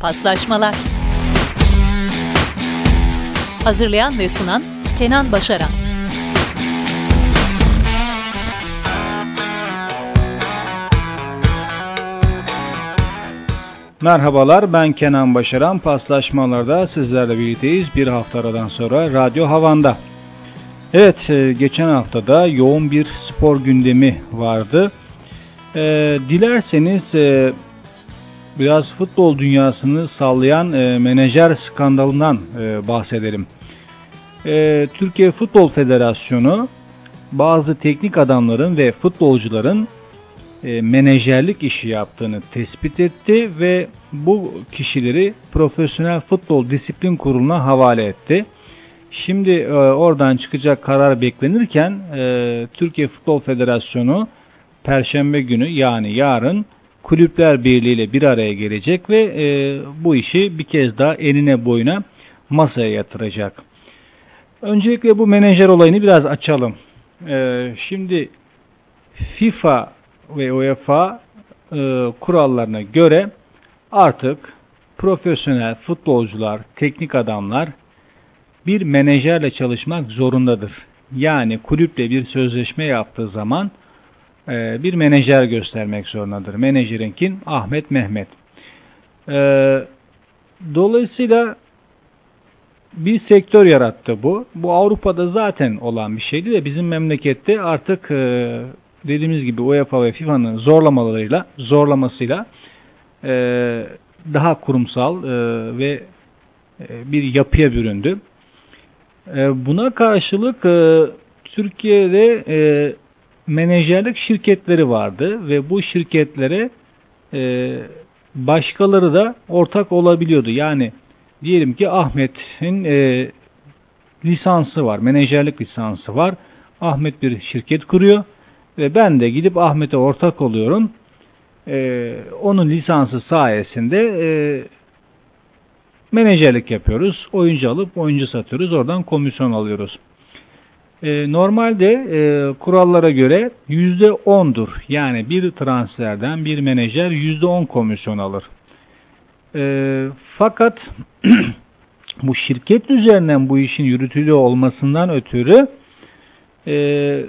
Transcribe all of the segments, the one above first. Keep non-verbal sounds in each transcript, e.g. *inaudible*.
Paslaşmalar Hazırlayan ve sunan Kenan Başaran Merhabalar ben Kenan Başaran. Paslaşmalarda sizlerle birlikteyiz. Bir haftadan sonra Radyo Havan'da. Evet e, geçen haftada yoğun bir spor gündemi vardı. E, dilerseniz e, biraz futbol dünyasını sallayan e, menajer skandalından e, bahsedelim. E, Türkiye Futbol Federasyonu bazı teknik adamların ve futbolcuların e, menajerlik işi yaptığını tespit etti ve bu kişileri Profesyonel Futbol Disiplin Kurulu'na havale etti. Şimdi e, oradan çıkacak karar beklenirken e, Türkiye Futbol Federasyonu Perşembe günü yani yarın Kulüpler Birliği ile bir araya gelecek ve e, bu işi bir kez daha eline boyuna masaya yatıracak. Öncelikle bu menajer olayını biraz açalım. E, şimdi FIFA ve UEFA e, kurallarına göre artık profesyonel futbolcular, teknik adamlar bir menajerle çalışmak zorundadır. Yani kulüple bir sözleşme yaptığı zaman e, bir menajer göstermek zorundadır. Menajerin kim? Ahmet Mehmet. E, dolayısıyla bir sektör yarattı bu. Bu Avrupa'da zaten olan bir şeydi ve bizim memlekette artık e, dediğimiz gibi UEFA ve FIFA'nın zorlamalarıyla, zorlamasıyla e, daha kurumsal e, ve bir yapıya büründü. Buna karşılık Türkiye'de menajerlik şirketleri vardı ve bu şirketlere e, başkaları da ortak olabiliyordu. Yani diyelim ki Ahmet'in e, lisansı var, menajerlik lisansı var. Ahmet bir şirket kuruyor ve ben de gidip Ahmet'e ortak oluyorum. Ee, onun lisansı sayesinde e, menajerlik yapıyoruz. Oyuncu alıp oyuncu satıyoruz. Oradan komisyon alıyoruz. E, normalde e, kurallara göre %10'dur. Yani bir transferden bir menajer %10 komisyon alır. E, fakat *clears throat* bu şirket üzerinden bu işin yürütülüyor olmasından ötürü e,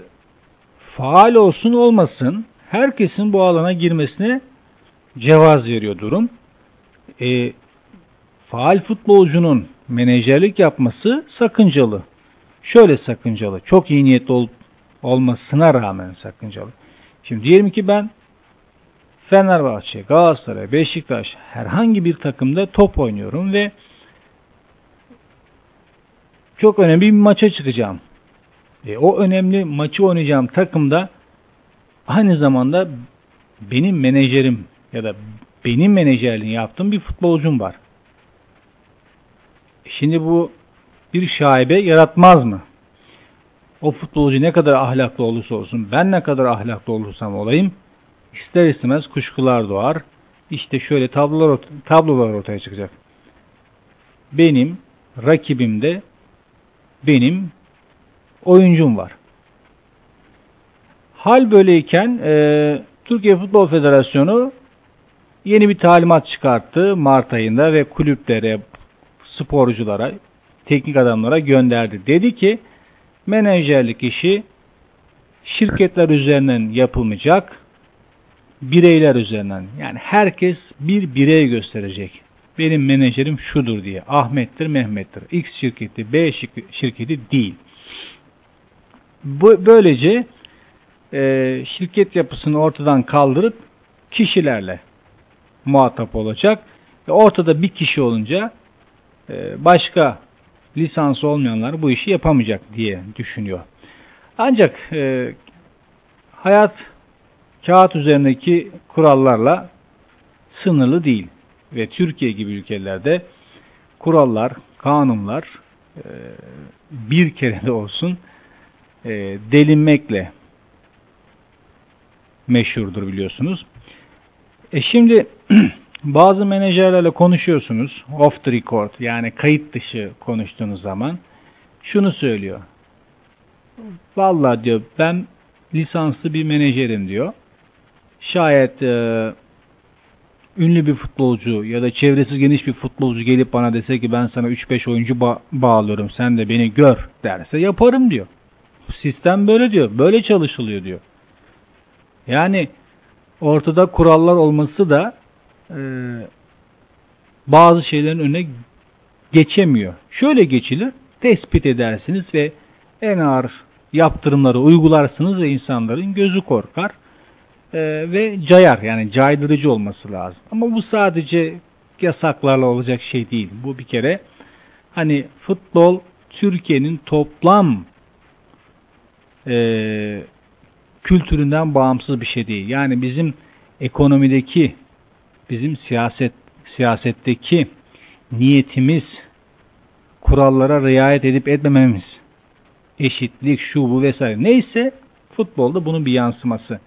faal olsun olmasın herkesin bu alana girmesine cevaz veriyor durum. E, faal futbolcunun menajerlik yapması sakıncalı. Şöyle sakıncalı, çok iyi niyetli ol, olmasına rağmen sakıncalı. Şimdi diyelim ki ben Fenerbahçe, Galatasaray, Beşiktaş herhangi bir takımda top oynuyorum ve çok önemli bir maça çıkacağım. E, o önemli maçı oynayacağım takımda aynı zamanda benim menajerim ya da benim menajerliğini yaptığım bir futbolcum var. Şimdi bu bir şaibe yaratmaz mı? O futbolcu ne kadar ahlaklı olursa olsun, ben ne kadar ahlaklı olursam olayım, ister istemez kuşkular doğar. İşte şöyle tablolar, tablolar ortaya çıkacak. Benim rakibimde benim oyuncum var. Hal böyleyken e, Türkiye Futbol Federasyonu yeni bir talimat çıkarttı Mart ayında ve kulüplere, sporculara, teknik adamlara gönderdi. Dedi ki menajerlik işi şirketler üzerinden yapılmayacak, bireyler üzerinden. Yani herkes bir birey gösterecek. Benim menajerim şudur diye. Ahmet'tir, Mehmet'tir. X şirketi, B şirketi değil. Böylece e, şirket yapısını ortadan kaldırıp kişilerle muhatap olacak. Ve ortada bir kişi olunca e, başka lisansı olmayanlar bu işi yapamayacak diye düşünüyor. Ancak e, hayat kağıt üzerindeki kurallarla sınırlı değil. Ve Türkiye gibi ülkelerde kurallar, kanunlar e, bir kere de olsun e, delinmekle meşhurdur biliyorsunuz. E şimdi *clears throat* bazı menajerlerle konuşuyorsunuz off the record yani kayıt dışı konuştuğunuz zaman şunu söylüyor. Vallahi diyor ben lisanslı bir menajerim diyor. Şayet e, ünlü bir futbolcu ya da çevresi geniş bir futbolcu gelip bana dese ki ben sana 3-5 oyuncu ba- bağlıyorum sen de beni gör derse yaparım diyor. Sistem böyle diyor. Böyle çalışılıyor diyor. Yani ortada kurallar olması da e, bazı şeylerin önüne geçemiyor. Şöyle geçilir. Tespit edersiniz ve en ağır yaptırımları uygularsınız ve insanların gözü korkar e, ve cayar yani caydırıcı olması lazım. Ama bu sadece yasaklarla olacak şey değil. Bu bir kere hani futbol Türkiye'nin toplam e, kültüründen bağımsız bir şey değil. Yani bizim ekonomideki, bizim siyaset siyasetteki niyetimiz, kurallara riayet edip etmememiz, eşitlik, şu bu vesaire neyse futbolda bunun bir yansıması.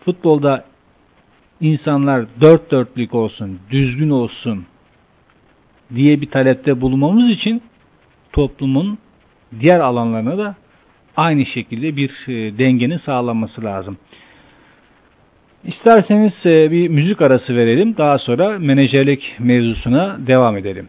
Futbolda insanlar dört dörtlük olsun, düzgün olsun diye bir talepte bulunmamız için toplumun diğer alanlarına da aynı şekilde bir e, dengenin sağlanması lazım. İsterseniz e, bir müzik arası verelim. Daha sonra menajerlik mevzusuna devam edelim.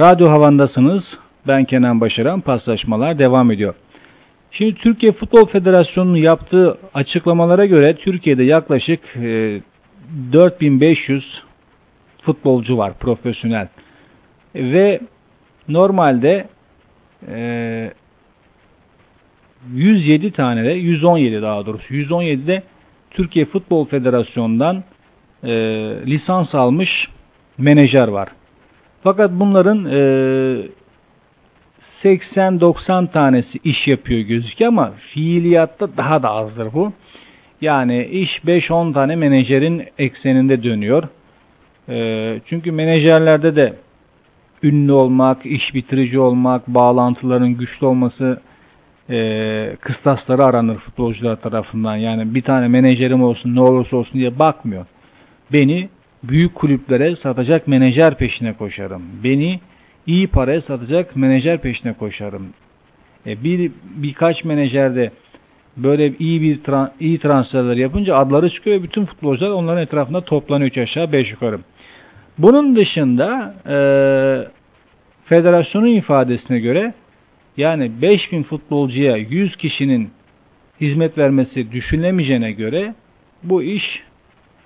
Radyo Havan'dasınız. Ben Kenan Başaran. Paslaşmalar devam ediyor. Şimdi Türkiye Futbol Federasyonu'nun yaptığı açıklamalara göre Türkiye'de yaklaşık e, 4500 futbolcu var profesyonel. Ve normalde e, 107 tane de 117 daha doğrusu 117 de Türkiye Futbol Federasyonu'ndan e, lisans almış menajer var. Fakat bunların e, 80-90 tanesi iş yapıyor gözüküyor ama fiiliyatta daha da azdır bu. Yani iş 5-10 tane menajerin ekseninde dönüyor. E, çünkü menajerlerde de ünlü olmak, iş bitirici olmak, bağlantıların güçlü olması e, kıstasları aranır futbolcular tarafından. Yani bir tane menajerim olsun ne olursa olsun diye bakmıyor. Beni büyük kulüplere satacak menajer peşine koşarım. Beni iyi paraya satacak menajer peşine koşarım. E, bir birkaç menajer de böyle iyi bir tra iyi transferler yapınca adları çıkıyor ve bütün futbolcular onların etrafında toplanıyor üç aşağı beş yukarı. Bunun dışında e, federasyonun ifadesine göre yani 5000 futbolcuya 100 kişinin hizmet vermesi düşünülemeyeceğine göre bu iş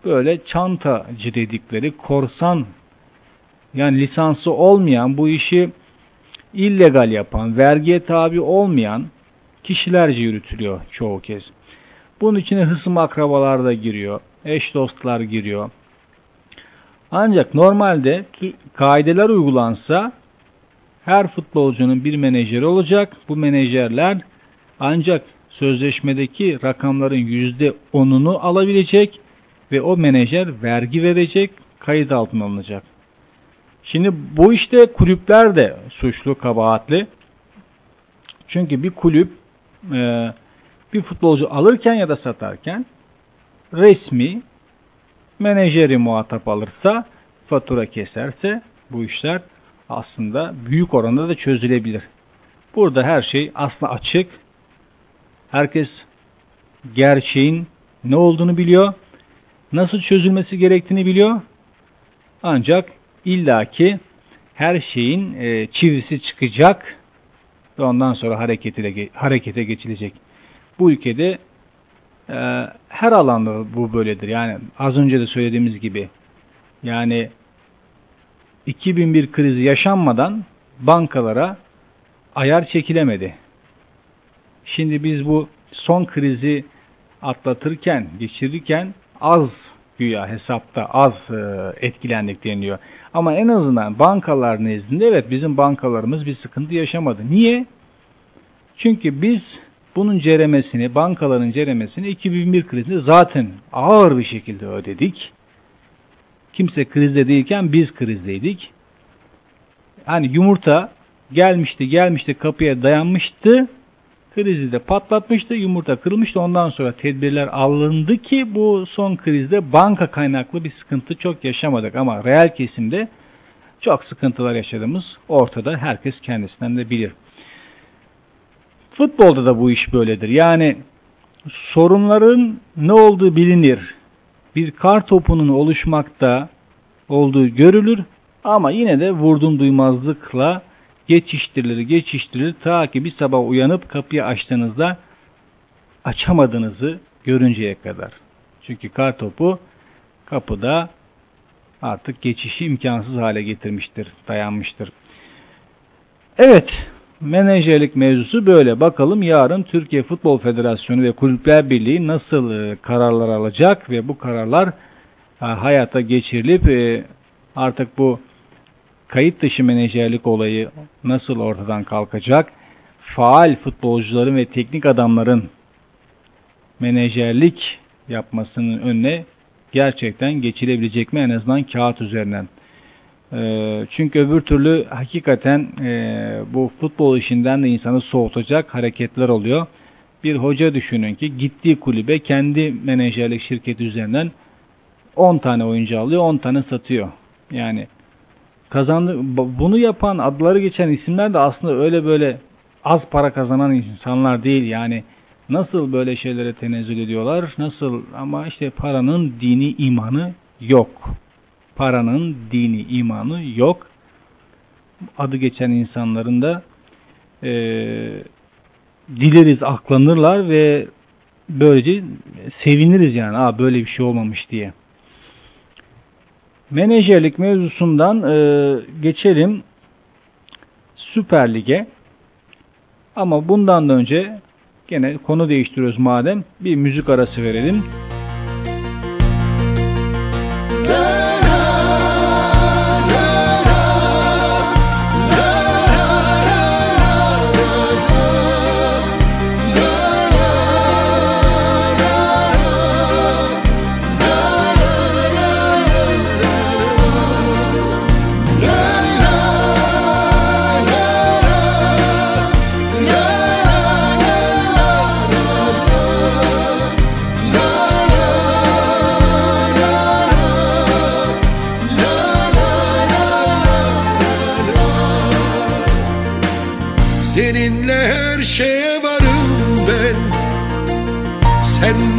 böyle çantacı dedikleri korsan yani lisansı olmayan bu işi illegal yapan, vergiye tabi olmayan kişilerce yürütülüyor çoğu kez. Bunun içine hısım akrabalar da giriyor, eş dostlar giriyor. Ancak normalde kaideler uygulansa her futbolcunun bir menajeri olacak. Bu menajerler ancak sözleşmedeki rakamların %10'unu alabilecek ve o menajer vergi verecek, kayıt altına alınacak. Şimdi bu işte kulüpler de suçlu, kabahatli. Çünkü bir kulüp e, bir futbolcu alırken ya da satarken resmi menajeri muhatap alırsa, fatura keserse bu işler aslında büyük oranda da çözülebilir. Burada her şey aslında açık. Herkes gerçeğin ne olduğunu biliyor. Nasıl çözülmesi gerektiğini biliyor. Ancak illaki her şeyin e, çivisi çıkacak ve ondan sonra harekete, harekete geçilecek. Bu ülkede e, her alanda bu böyledir. Yani az önce de söylediğimiz gibi yani 2001 krizi yaşanmadan bankalara ayar çekilemedi. Şimdi biz bu son krizi atlatırken, geçirirken az güya hesapta az e, etkilendik deniliyor. Ama en azından bankalar nezdinde evet bizim bankalarımız bir sıkıntı yaşamadı. Niye? Çünkü biz bunun ceremesini, bankaların ceremesini 2001 krizinde zaten ağır bir şekilde ödedik. Kimse krizde değilken biz krizdeydik. Hani yumurta gelmişti gelmişti kapıya dayanmıştı. Krizi de patlatmıştı. Yumurta kırılmıştı. Ondan sonra tedbirler alındı ki bu son krizde banka kaynaklı bir sıkıntı çok yaşamadık. Ama reel kesimde çok sıkıntılar yaşadığımız ortada. Herkes kendisinden de bilir. Futbolda da bu iş böyledir. Yani sorunların ne olduğu bilinir. Bir kar topunun oluşmakta olduğu görülür ama yine de vurdum duymazlıkla geçiştirilir, geçiştirilir ta ki bir sabah uyanıp kapıyı açtığınızda açamadığınızı görünceye kadar. Çünkü kar topu kapıda artık geçişi imkansız hale getirmiştir, dayanmıştır. Evet, menajerlik mevzusu böyle. Bakalım yarın Türkiye Futbol Federasyonu ve Kulüpler Birliği nasıl e, kararlar alacak ve bu kararlar e, hayata geçirilip e, artık bu kayıt dışı menajerlik olayı nasıl ortadan kalkacak? Faal futbolcuların ve teknik adamların menajerlik yapmasının önüne gerçekten geçilebilecek mi en azından kağıt üzerinden. Ee, çünkü öbür türlü hakikaten e, bu futbol işinden de insanı soğutacak hareketler oluyor. Bir hoca düşünün ki gittiği kulübe kendi menajerlik şirketi üzerinden 10 tane oyuncu alıyor 10 tane satıyor. Yani kazandı. Bunu yapan adları geçen isimler de aslında öyle böyle az para kazanan insanlar değil. Yani nasıl böyle şeylere tenezzül ediyorlar? Nasıl? Ama işte paranın dini imanı yok. Paranın dini imanı yok. Adı geçen insanların da e, dileriz aklanırlar ve böylece seviniriz yani. Aa, böyle bir şey olmamış diye. Menajerlik mevzusundan e, geçelim Süper Lig'e. Ama bundan da önce gene konu değiştiriyoruz madem bir müzik arası verelim.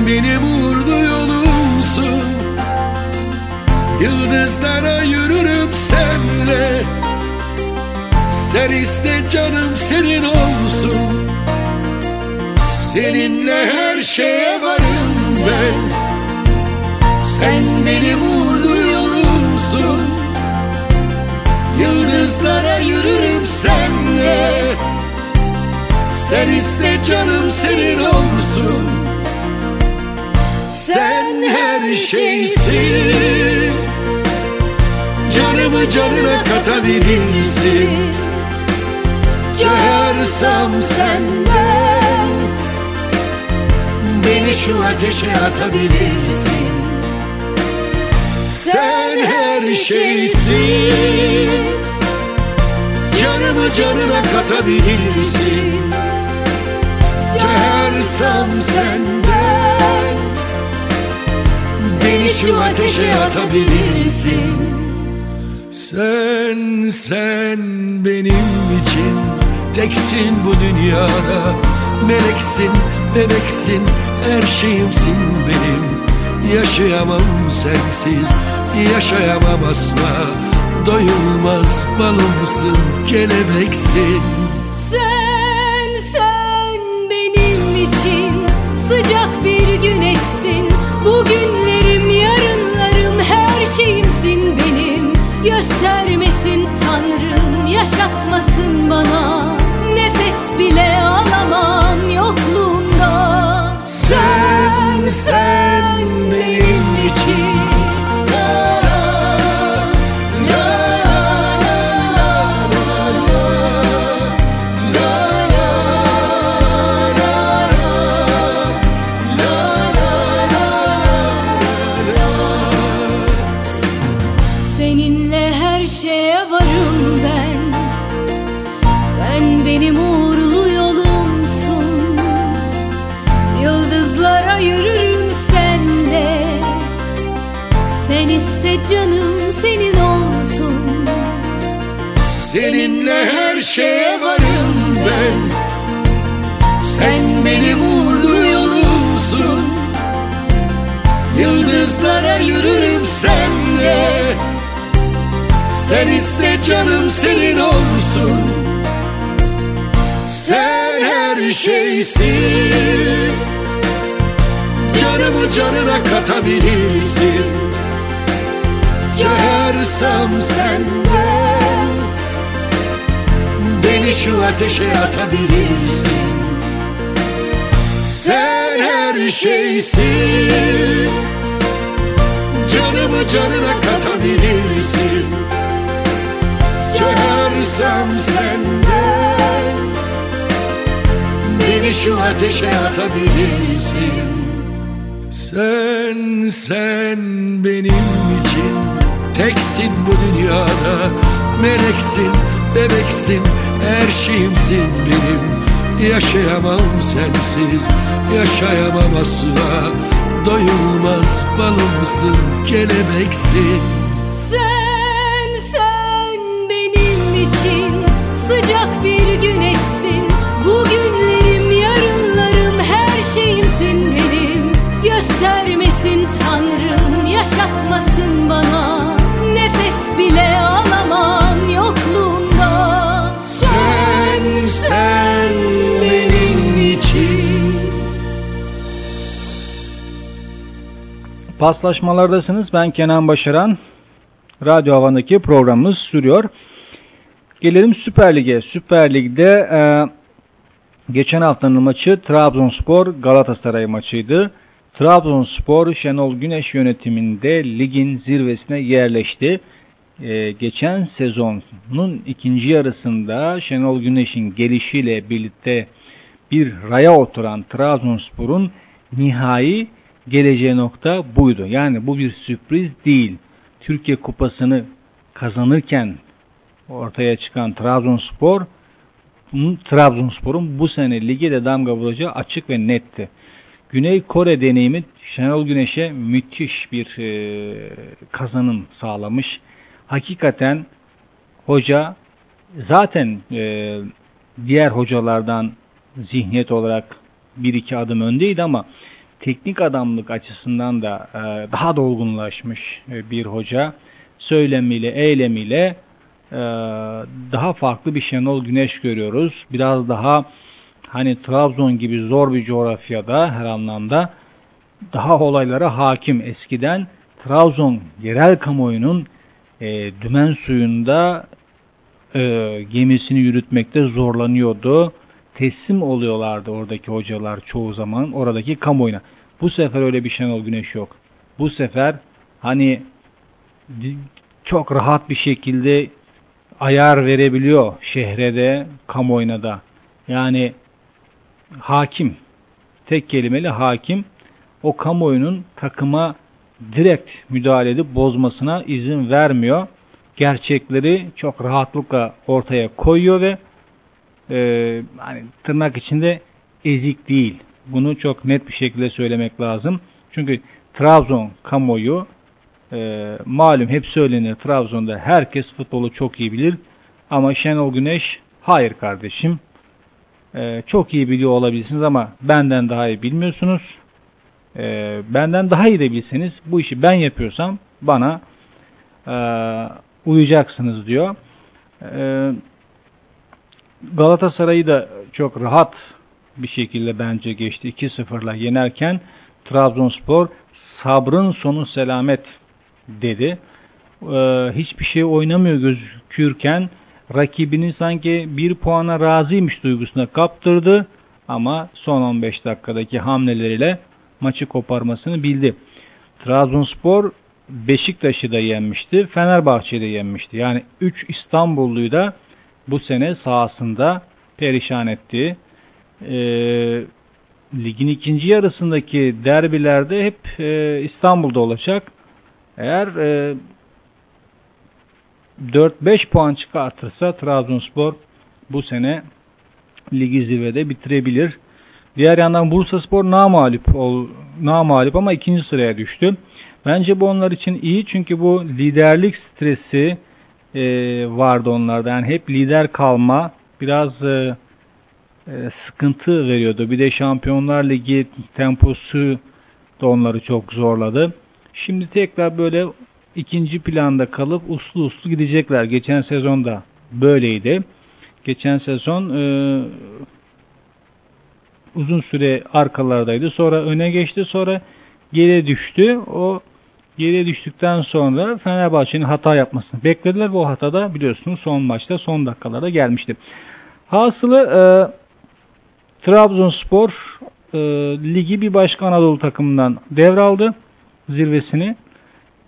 Benim uğurlu yolumsun. Yıldızlara yürürüm senle. Sen iste canım senin olsun. Seninle her şeye varım ben. Sen benim uğurlu yolumsun. Yıldızlara yürürüm senle Sen iste canım senin olsun. Sen her şeysin. Canımı canına katabilirsin. Çağırsam senden Beni şu ateşe atabilirsin. Sen her şeysin. Canımı canına katabilirsin Çağırsam senden Beni şu ateşe atabilirsin. Sen, sen benim için Teksin bu dünyada. Meleksin, bebeksin Her şeyimsin benim. Yaşayamam sensiz Yaşayamam asla. Doyulmaz balımsın Kelebeksin Güneşsin. Bugünlerim, yarınlarım, her şeyimsin benim. Göstermesin Tanrım, yaşatmasın bana. Nefes bile alamam yokluğunda Sen, sen benim için Seninle her şeye varım ben. Sen benim uğurlu yolumsun. Yıldızlara yürürüm senle. Sen iste canım senin olsun. Sen her şeysin Canımı canına katabilirsin. Çağırsam senden Beni şu ateşe atabilirsin. Sen her şeysin. Canımı canına katabilirsin. Çağırsam senden Beni şu ateşe atabilirsin Sen, sen benim için Teksin bu dünyada. Meleksin, bebeksin her şeyimsin benim. Yaşayamam sensiz Yaşayamam asla. Doyulmaz balımsın Kelebeksin Paslaşmalardasınız. Ben Kenan Başaran. Radyo Havan'daki programımız sürüyor. Gelelim Süper Lig'e. Süper Lig'de e, geçen haftanın maçı Trabzonspor Galatasaray maçıydı. Trabzonspor Şenol Güneş yönetiminde ligin zirvesine yerleşti. E, geçen sezonun ikinci yarısında Şenol Güneş'in gelişiyle birlikte bir raya oturan Trabzonspor'un nihai geleceği nokta buydu. Yani bu bir sürpriz değil. Türkiye Kupası'nı kazanırken ortaya çıkan Trabzonspor Trabzonspor'un bu sene lige de damga vuracağı açık ve netti. Güney Kore deneyimi Şenol Güneş'e müthiş bir e, kazanım sağlamış. Hakikaten hoca zaten e, diğer hocalardan zihniyet olarak bir iki adım öndeydi ama teknik adamlık açısından da e, daha dolgunlaşmış e, bir hoca. Söylemiyle, eylemiyle e, daha farklı bir Şenol Güneş görüyoruz. Biraz daha hani Trabzon gibi zor bir coğrafyada her anlamda daha olaylara hakim. Eskiden Trabzon yerel kamuoyunun e, dümen suyunda e, gemisini yürütmekte zorlanıyordu. Teslim oluyorlardı oradaki hocalar çoğu zaman oradaki kamuoyuna. Bu sefer öyle bir Şenol Güneş yok. Bu sefer hani çok rahat bir şekilde ayar verebiliyor şehre de kamuoyuna da. Yani hakim, tek kelimeli hakim o kamuoyunun takıma direkt müdahale edip bozmasına izin vermiyor. Gerçekleri çok rahatlıkla ortaya koyuyor ve e, hani tırnak içinde ezik değil. Bunu çok net bir şekilde söylemek lazım. Çünkü Trabzon kamuoyu e, malum hep söylenir Trabzon'da herkes futbolu çok iyi bilir. Ama Şenol Güneş hayır kardeşim e, çok iyi biliyor olabilirsiniz ama benden daha iyi bilmiyorsunuz. E, benden daha iyi de bilseniz bu işi ben yapıyorsam bana e, uyacaksınız diyor. E, Galatasaray'ı da çok rahat bir şekilde bence geçti. 2-0'la yenerken Trabzonspor sabrın sonu selamet dedi. Ee, hiçbir şey oynamıyor gözükürken rakibini sanki bir puana razıymış duygusuna kaptırdı ama son 15 dakikadaki hamleleriyle maçı koparmasını bildi. Trabzonspor Beşiktaş'ı da yenmişti, Fenerbahçe'yi de yenmişti. Yani 3 İstanbulluyu da bu sene sahasında perişan etti e, ligin ikinci yarısındaki derbilerde hep e, İstanbul'da olacak. Eğer e, 4-5 puan çıkartırsa Trabzonspor bu sene ligi zirvede bitirebilir. Diğer yandan Bursaspor namalip ol, namalip ama ikinci sıraya düştü. Bence bu onlar için iyi çünkü bu liderlik stresi e, vardı onlarda. Yani hep lider kalma, biraz e, e, sıkıntı veriyordu. Bir de Şampiyonlar Ligi temposu da onları çok zorladı. Şimdi tekrar böyle ikinci planda kalıp uslu uslu gidecekler. Geçen sezon da böyleydi. Geçen sezon e, uzun süre arkalardaydı. Sonra öne geçti. Sonra geri düştü. O geri düştükten sonra Fenerbahçe'nin hata yapmasını beklediler. Bu hata da biliyorsunuz son maçta son dakikalarda gelmişti. Hasılı e, Trabzonspor e, ligi bir başka Anadolu takımından devraldı zirvesini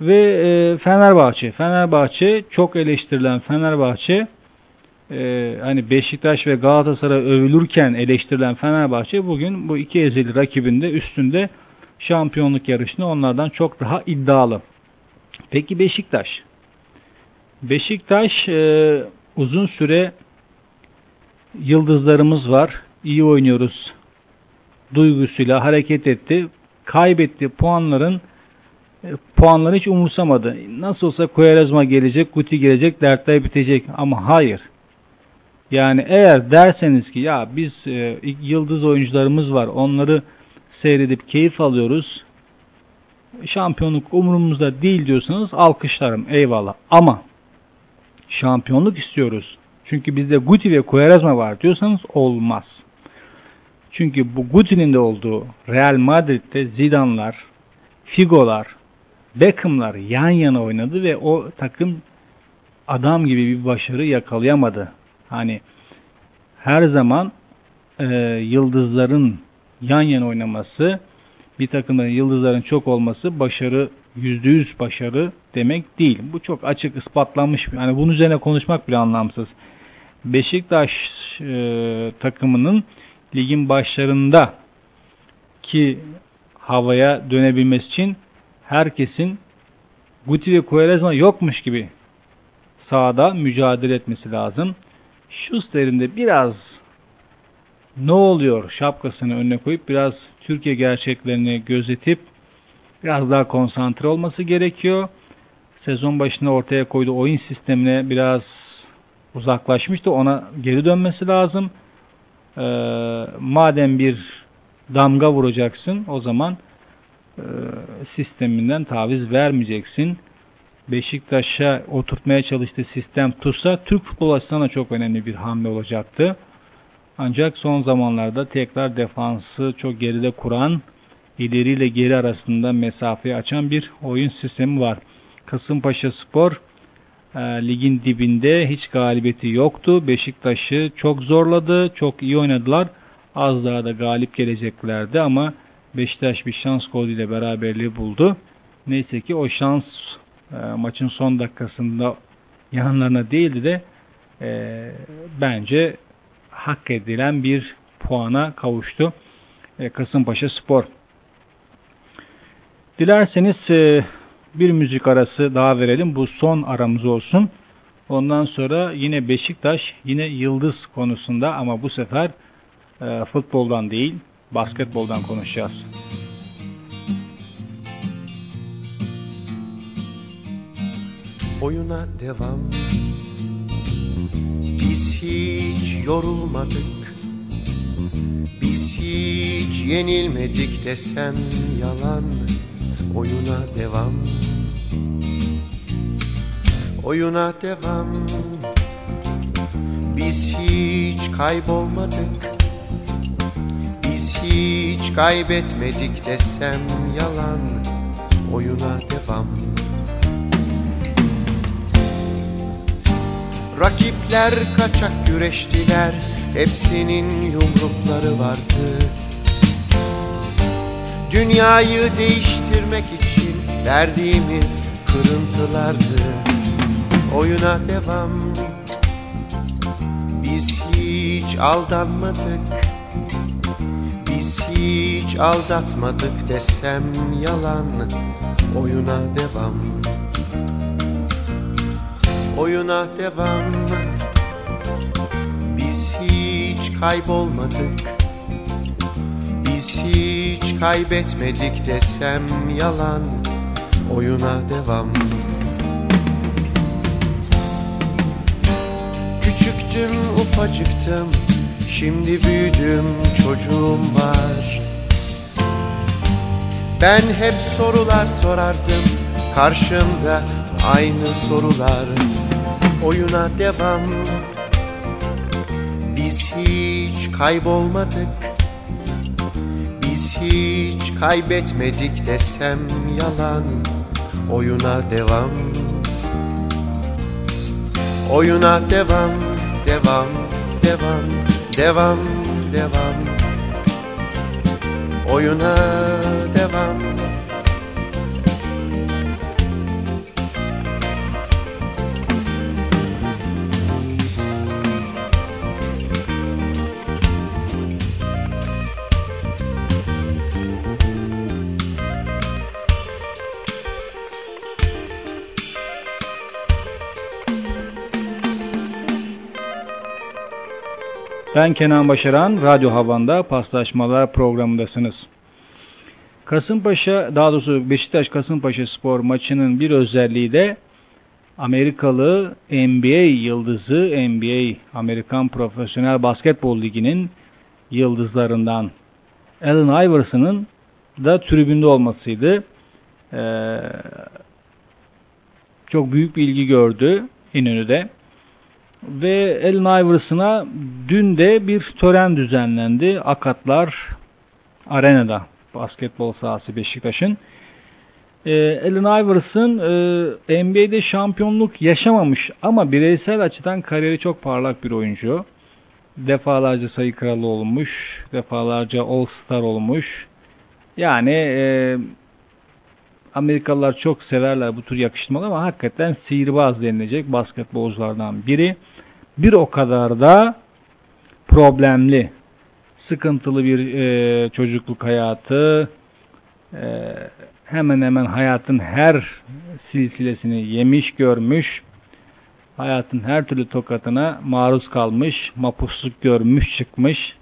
ve e, Fenerbahçe Fenerbahçe çok eleştirilen Fenerbahçe e, hani Beşiktaş ve Galatasaray övülürken eleştirilen Fenerbahçe bugün bu iki ezeli rakibinde üstünde şampiyonluk yarışını onlardan çok daha iddialı. Peki Beşiktaş? Beşiktaş e, uzun süre yıldızlarımız var iyi oynuyoruz duygusuyla hareket etti. Kaybetti puanların e, puanları hiç umursamadı. Nasıl olsa Koyarezma gelecek, Guti gelecek, dertler bitecek. Ama hayır. Yani eğer derseniz ki ya biz e, yıldız oyuncularımız var, onları seyredip keyif alıyoruz. Şampiyonluk umurumuzda değil diyorsanız alkışlarım eyvallah. Ama şampiyonluk istiyoruz. Çünkü bizde Guti ve Koyarezma var diyorsanız olmaz. Çünkü bu Guti'nin de olduğu Real Madrid'de Zidane'lar, Figo'lar, Beckham'lar yan yana oynadı ve o takım adam gibi bir başarı yakalayamadı. Hani her zaman e, yıldızların yan yana oynaması, bir takımda yıldızların çok olması başarı yüzde yüz başarı demek değil. Bu çok açık ispatlanmış. Yani bunun üzerine konuşmak bile anlamsız. Beşiktaş e, takımının ligin başlarında ki havaya dönebilmesi için herkesin Guti ve Quaresma yokmuş gibi sahada mücadele etmesi lazım. Schuster'in de biraz ne oluyor şapkasını önüne koyup biraz Türkiye gerçeklerini gözetip biraz daha konsantre olması gerekiyor. Sezon başında ortaya koyduğu oyun sistemine biraz uzaklaşmıştı. Ona geri dönmesi lazım. Ee, madem bir damga vuracaksın o zaman e, sisteminden taviz vermeyeceksin. Beşiktaş'a oturtmaya çalıştığı sistem tutsa Türk futbol açısından çok önemli bir hamle olacaktı. Ancak son zamanlarda tekrar defansı çok geride kuran, ileriyle geri arasında mesafeyi açan bir oyun sistemi var. Kasımpaşa Spor e, ligin dibinde hiç galibiyeti yoktu. Beşiktaş'ı çok zorladı, çok iyi oynadılar. Az daha da galip geleceklerdi ama Beşiktaş bir şans golüyle beraberliği buldu. Neyse ki o şans e, maçın son dakikasında yanlarına değildi de e, bence hak edilen bir puana kavuştu e, Kasımpaşa Spor. Dilerseniz e, bir müzik arası daha verelim. Bu son aramız olsun. Ondan sonra yine Beşiktaş, yine Yıldız konusunda ama bu sefer e, futboldan değil, basketboldan konuşacağız. Oyuna devam Biz hiç yorulmadık. Biz hiç yenilmedik desem yalan. Oyuna devam. Oyuna devam. Biz hiç kaybolmadık. Biz hiç kaybetmedik desem yalan. Oyuna devam Rakipler kaçak güreştiler Hepsinin yumrukları vardı. Dünyayı değiştirmek için verdiğimiz kırıntılardı. Oyuna devam. Biz hiç aldanmadık. Biz hiç aldatmadık desem yalan. Oyuna devam Oyuna devam. Biz hiç kaybolmadık. Biz hiç kaybetmedik desem yalan. Oyuna devam. Küçüktüm ufacıktım. Şimdi büyüdüm çocuğum var. Ben hep sorular sorardım. Karşımda aynı sorular Oyuna devam. Biz hiç kaybolmadık. Biz hiç kaybetmedik desem yalan. Oyuna devam. Oyuna devam, devam, devam, devam, devam. Oyuna devam Ben Kenan Başaran, Radyo Havan'da Paslaşmalar programındasınız. Kasımpaşa, daha doğrusu Beşiktaş Kasımpaşa spor maçının bir özelliği de Amerikalı NBA yıldızı, NBA Amerikan Profesyonel Basketbol Ligi'nin yıldızlarından Allen Iverson'ın da tribünde olmasıydı. Ee, çok büyük bir ilgi gördü İnönü'de. Ve Allen Iverson'a dün de bir tören düzenlendi. Akatlar Arena'da basketbol sahası Beşiktaş'ın. e, Allen Iverson e, NBA'de şampiyonluk yaşamamış ama bireysel açıdan kariyeri çok parlak bir oyuncu. Defalarca sayı kralı olmuş, defalarca All Star olmuş. Yani e, Amerikalılar çok severler bu tür yakıştırmalı ama hakikaten sihirbaz denilecek basketbolculardan biri. Bir o kadar da problemli, sıkıntılı bir e, çocukluk hayatı, e, hemen hemen hayatın her silsilesini yemiş görmüş, hayatın her türlü tokatına maruz kalmış, mapusluk görmüş çıkmış,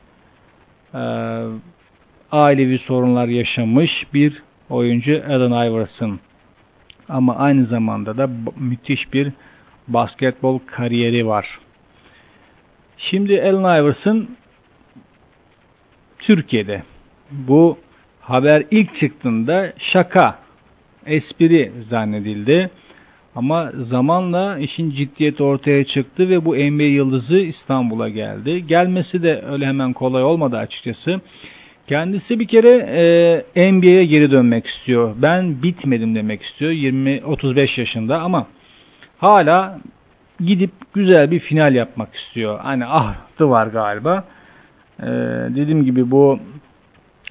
e, ailevi sorunlar yaşamış bir oyuncu Allen Iverson. Ama aynı zamanda da müthiş bir basketbol kariyeri var. Şimdi Allen Iverson Türkiye'de. Bu haber ilk çıktığında şaka, espri zannedildi. Ama zamanla işin ciddiyeti ortaya çıktı ve bu NBA yıldızı İstanbul'a geldi. Gelmesi de öyle hemen kolay olmadı açıkçası. Kendisi bir kere e, NBA'ye geri dönmek istiyor. Ben bitmedim demek istiyor. 20-35 yaşında ama hala gidip güzel bir final yapmak istiyor. Hani ahtı var galiba. Ee, dediğim gibi bu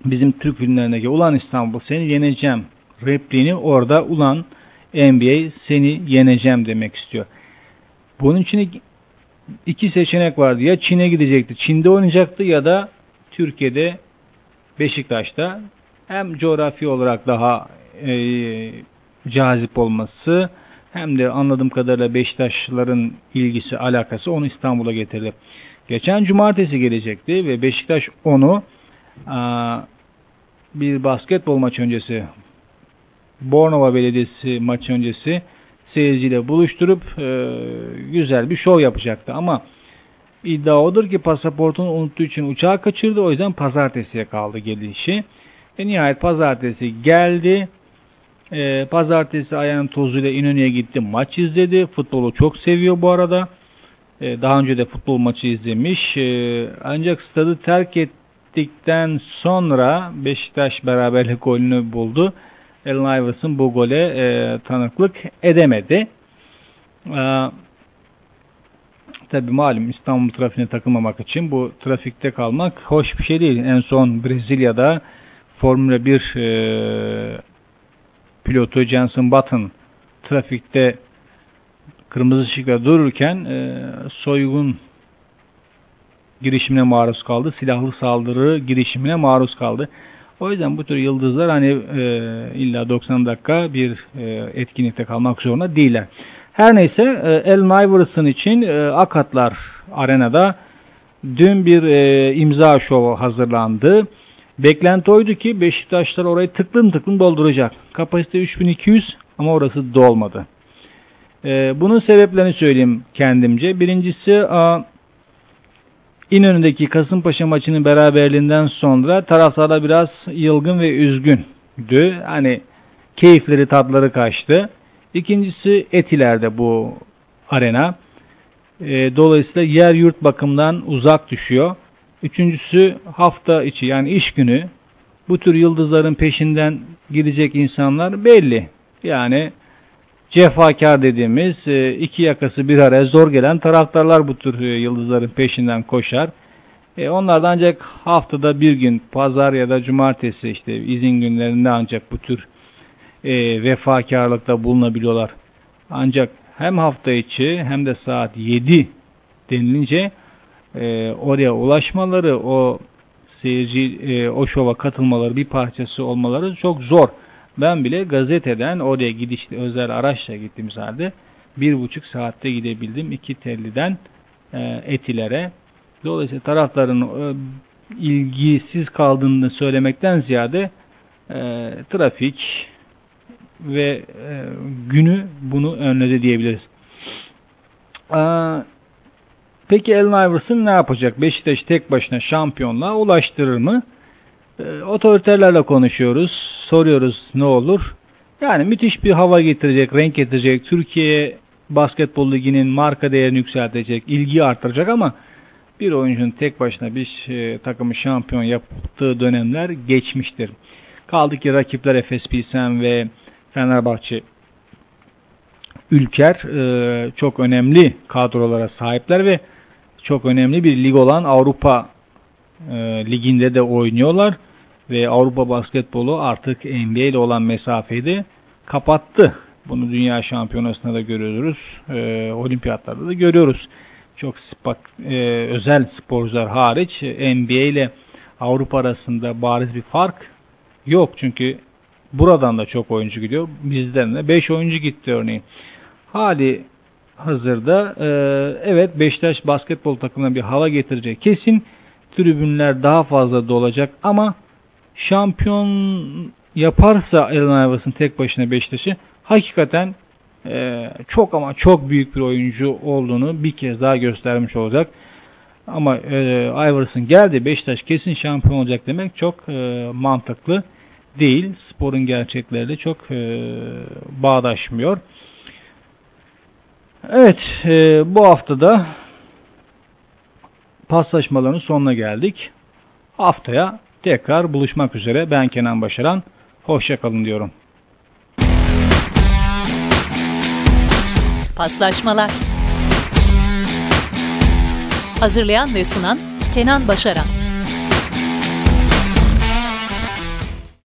bizim Türk filmlerindeki Ulan İstanbul seni yeneceğim repliğini orada Ulan NBA seni yeneceğim demek istiyor. Bunun için iki seçenek vardı. Ya Çin'e gidecekti. Çin'de oynayacaktı ya da Türkiye'de Beşiktaş'ta hem coğrafi olarak daha e, cazip olması hem de anladığım kadarıyla Beşiktaşlıların ilgisi, alakası onu İstanbul'a getirdi. Geçen cumartesi gelecekti ve Beşiktaş onu bir basketbol maç öncesi Bornova Belediyesi maç öncesi seyirciyle buluşturup e, güzel bir şov yapacaktı ama iddia odur ki pasaportunu unuttuğu için uçağı kaçırdı o yüzden pazartesiye kaldı gelişi. Ve nihayet pazartesi geldi. E, pazartesi ayağının tozuyla İnönü'ye gitti. Maç izledi. Futbolu çok seviyor bu arada. E, daha önce de futbol maçı izlemiş. E, ancak stadı terk ettikten sonra Beşiktaş beraberlik golünü buldu. Allen Iverson bu gole e, tanıklık edemedi. E, Tabi malum İstanbul trafiğine takılmamak için bu trafikte kalmak hoş bir şey değil. En son Brezilya'da Formula 1 e, pilotu Jenson Button trafikte kırmızı ışıkta dururken e, soygun girişimine maruz kaldı. Silahlı saldırı girişimine maruz kaldı. O yüzden bu tür yıldızlar hani e, illa 90 dakika bir e, etkinlikte kalmak zorunda değiller. Her neyse e, Allen Iverson için e, Akatlar Arena'da dün bir e, imza şovu hazırlandı. Beklenti oydu ki Beşiktaşlar orayı tıklım tıklım dolduracak. Kapasite 3200 ama orası dolmadı. E, bunun sebeplerini söyleyeyim kendimce. Birincisi a, İnönü'ndeki Kasımpaşa maçının beraberliğinden sonra taraftarlar biraz yılgın ve üzgündü. Hani keyifleri tatları kaçtı. İkincisi Etiler'de bu arena. E, dolayısıyla yer yurt bakımından uzak düşüyor. Üçüncüsü hafta içi yani iş günü bu tür yıldızların peşinden gidecek insanlar belli. Yani cefakar dediğimiz e, iki yakası bir araya zor gelen taraftarlar bu tür e, yıldızların peşinden koşar. E, onlar da ancak haftada bir gün pazar ya da cumartesi işte izin günlerinde ancak bu tür e, vefakarlıkta bulunabiliyorlar. Ancak hem hafta içi hem de saat 7 denilince e, oraya ulaşmaları, o seyirci e, o şova katılmaları, bir parçası olmaları çok zor. Ben bile gazeteden oraya gidişli özel araçla gittiğimiz halde bir buçuk saatte gidebildim iki telliden e, etilere. Dolayısıyla tarafların e, ilgisiz kaldığını söylemekten ziyade e, trafik, ve e, günü bunu önledi diyebiliriz. Aa, peki Allen Iverson ne yapacak? Beşiktaş tek başına şampiyonluğa ulaştırır mı? E, otoriterlerle konuşuyoruz, soruyoruz ne olur. Yani müthiş bir hava getirecek, renk getirecek. Türkiye Basketbol Ligi'nin marka değerini yükseltecek, ilgiyi artıracak ama bir oyuncunun tek başına bir e, takımı şampiyon yaptığı dönemler geçmiştir. Kaldı ki rakipler Efes Pilsen ve Fenerbahçe Ülker e, çok önemli kadrolara sahipler ve çok önemli bir lig olan Avrupa e, liginde de oynuyorlar ve Avrupa basketbolu artık NBA ile olan mesafeyi de kapattı. Bunu dünya şampiyonasında da görüyoruz. E, olimpiyatlarda da görüyoruz. Çok spak, e, özel sporcular hariç NBA ile Avrupa arasında bariz bir fark yok. Çünkü buradan da çok oyuncu gidiyor. Bizden de 5 oyuncu gitti örneğin. Hali hazırda e, evet Beşiktaş basketbol takımına bir hava getirecek kesin. Tribünler daha fazla dolacak ama şampiyon yaparsa Allen Iverson tek başına Beşiktaş'ı hakikaten e, çok ama çok büyük bir oyuncu olduğunu bir kez daha göstermiş olacak. Ama e, Iverson geldi Beşiktaş kesin şampiyon olacak demek çok e, mantıklı değil. Sporun gerçekleriyle çok e, bağdaşmıyor. Evet e, bu haftada paslaşmaların sonuna geldik. Haftaya tekrar buluşmak üzere. Ben Kenan Başaran. Hoşçakalın diyorum. Paslaşmalar Hazırlayan ve sunan Kenan Başaran